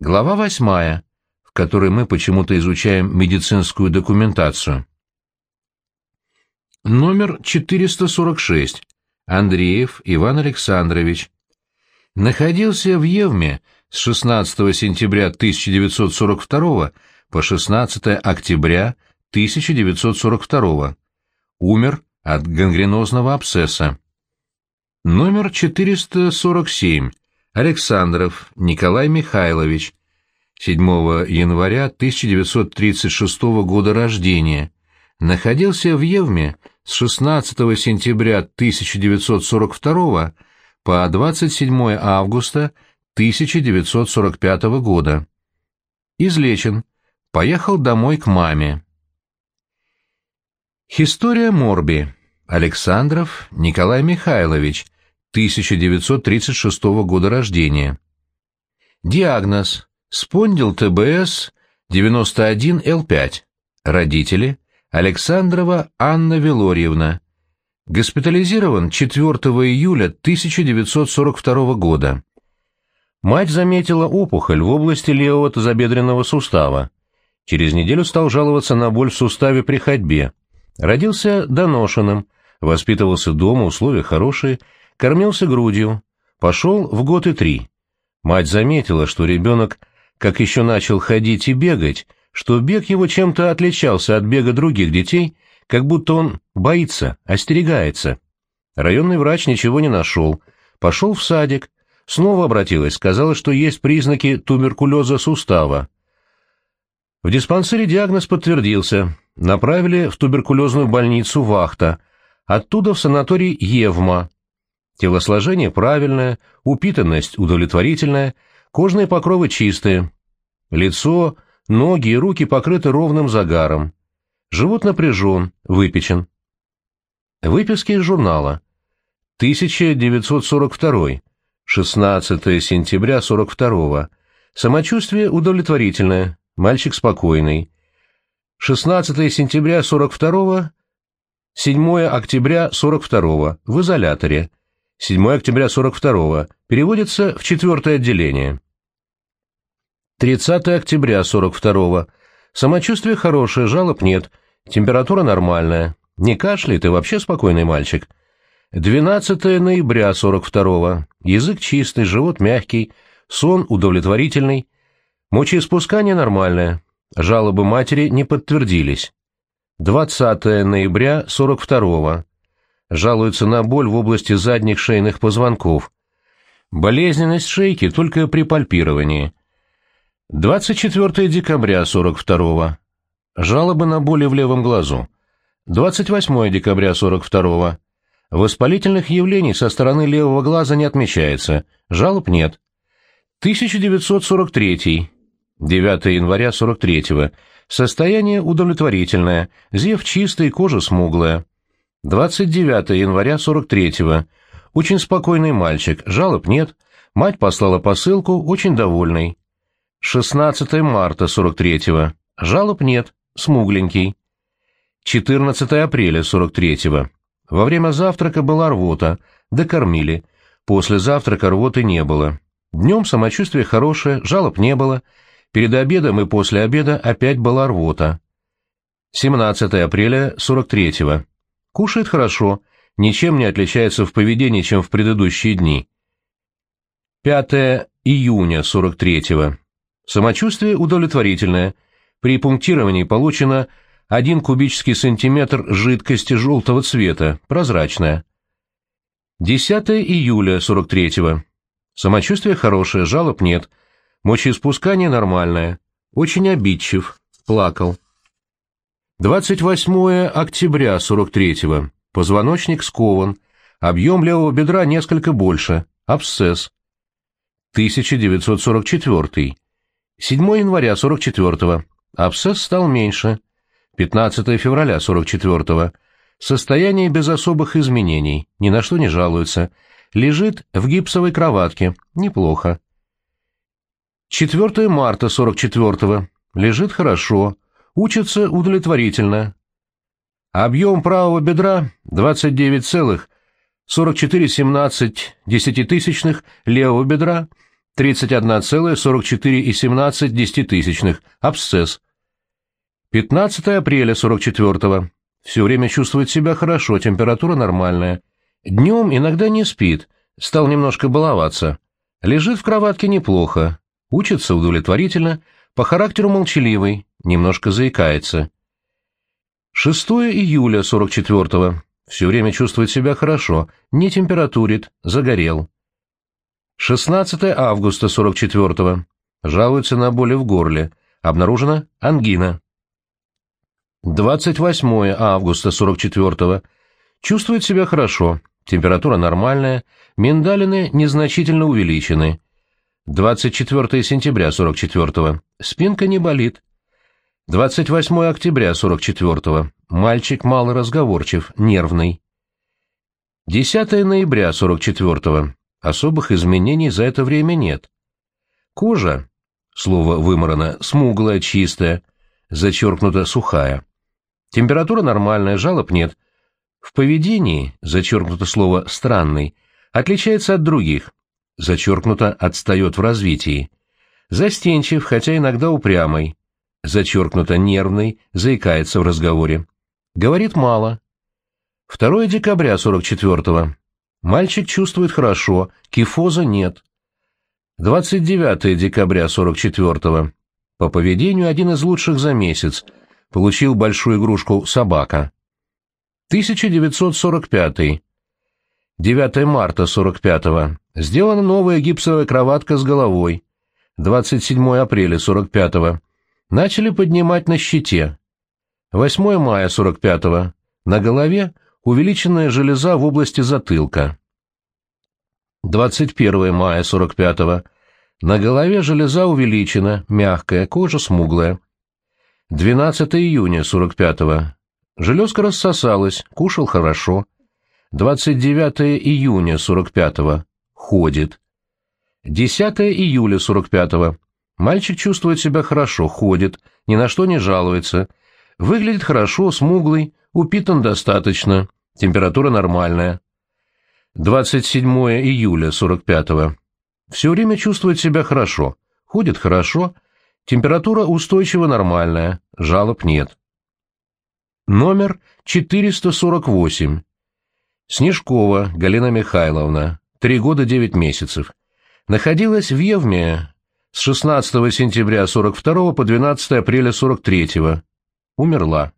Глава восьмая, в которой мы почему-то изучаем медицинскую документацию. Номер 446. Андреев Иван Александрович. Находился в Евме с 16 сентября 1942 по 16 октября 1942. Умер от гангренозного абсцесса. Номер 447. Александров Николай Михайлович. 7 января 1936 года рождения. Находился в Евме с 16 сентября 1942 по 27 августа 1945 года. Излечен. Поехал домой к маме. История Морби. Александров Николай Михайлович, 1936 года рождения. Диагноз. Спондил ТБС 91Л5. Родители. Александрова Анна Велорьевна. Госпитализирован 4 июля 1942 года. Мать заметила опухоль в области левого тазобедренного сустава. Через неделю стал жаловаться на боль в суставе при ходьбе. Родился доношенным, воспитывался дома, условия хорошие, кормился грудью. Пошел в год и три. Мать заметила, что ребенок, как еще начал ходить и бегать, что бег его чем-то отличался от бега других детей, как будто он боится, остерегается. Районный врач ничего не нашел. Пошел в садик. Снова обратилась, сказала, что есть признаки туберкулеза сустава. В диспансере диагноз подтвердился. Направили в туберкулезную больницу Вахта, оттуда в санаторий Евма. Телосложение правильное, упитанность удовлетворительная, кожные покровы чистые. Лицо, ноги и руки покрыты ровным загаром. Живот напряжен, выпечен. Выписки из журнала. 1942. 16 сентября 42. Самочувствие удовлетворительное. Мальчик спокойный. 16 сентября 42. 7 октября 42. В изоляторе. 7 октября 42 переводится в четвертое отделение. 30 октября 42 Самочувствие хорошее, жалоб нет, температура нормальная, не кашляет и вообще спокойный мальчик. 12 ноября 42 Язык чистый, живот мягкий, сон удовлетворительный, мочеиспускание нормальное, жалобы матери не подтвердились. 20 ноября 42 жалуется на боль в области задних шейных позвонков. Болезненность шейки только при пальпировании. 24 декабря 42-го. Жалобы на боли в левом глазу. 28 декабря 42-го. Воспалительных явлений со стороны левого глаза не отмечается, жалоб нет. 1943. 9 января 43-го. Состояние удовлетворительное, зев чистый, кожа смуглая. 29 января 43-го. Очень спокойный мальчик, жалоб нет. Мать послала посылку, очень довольный. 16 марта 43-го. Жалоб нет, смугленький. 14 апреля 43-го. Во время завтрака была рвота, докормили. После завтрака рвоты не было. Днем самочувствие хорошее, жалоб не было. Перед обедом и после обеда опять была рвота. 17 апреля 43-го. Кушает хорошо, ничем не отличается в поведении, чем в предыдущие дни. 5 июня 43-го. Самочувствие удовлетворительное. При пунктировании получено 1 кубический сантиметр жидкости желтого цвета, прозрачная. 10 июля 43-го. Самочувствие хорошее, жалоб нет. Мочеиспускание нормальное. Очень обидчив. Плакал. 28 октября 43-го. Позвоночник скован. Объем левого бедра несколько больше. Абсцесс. 1944. 7 января 44-го. Абсцесс стал меньше. 15 февраля 44-го. Состояние без особых изменений. Ни на что не жалуется. Лежит в гипсовой кроватке. Неплохо. 4 марта 44-го. Лежит хорошо. Учится удовлетворительно. Объем правого бедра 29,4417 десятитысячных, левого бедра 31,44,17, абсцесс. 15 апреля 44-го. Все время чувствует себя хорошо, температура нормальная. Днем иногда не спит, стал немножко баловаться. Лежит в кроватке неплохо, учится удовлетворительно, по характеру молчаливый, немножко заикается. 6 июля 44-го. Все время чувствует себя хорошо, не температурит, загорел. 16 августа 44-го. Жалуется на боли в горле. Обнаружена ангина. 28 августа 44-го. Чувствует себя хорошо, температура нормальная, миндалины незначительно увеличены. 24 сентября 44-го. Спинка не болит. 28 октября 44-го. Мальчик малоразговорчив, нервный. 10 ноября 44-го. Особых изменений за это время нет. Кожа, слово выморано, смуглая, чистая, зачеркнута сухая. Температура нормальная, жалоб нет. В поведении, зачеркнуто слово «странный», отличается от других, зачеркнуто «отстает в развитии». Застенчив, хотя иногда упрямый, зачеркнуто «нервный», заикается в разговоре. Говорит мало. 2 декабря 44-го. Мальчик чувствует хорошо, кифоза нет. 29 декабря 44-го. По поведению один из лучших за месяц. Получил большую игрушку «Собака». 1945. 9 марта 45-го. Сделана новая гипсовая кроватка с головой. 27 апреля 45-го. Начали поднимать на щите. 8 мая 45-го. На голове увеличенная железа в области затылка. 21 мая 45-го. На голове железа увеличена, мягкая, кожа смуглая. 12 июня 45-го. Железка рассосалась, кушал хорошо. 29 июня 45-го. Ходит. 10 июля 45-го. Мальчик чувствует себя хорошо, ходит, ни на что не жалуется. Выглядит хорошо, смуглый, упитан достаточно, температура нормальная. 27 июля 45-го. Все время чувствует себя хорошо, ходит хорошо, температура устойчиво нормальная, жалоб нет. Номер 448. Снежкова Галина Михайловна, три года девять месяцев. Находилась в Евме с 16 сентября 42 по 12 апреля 43 -го. Умерла.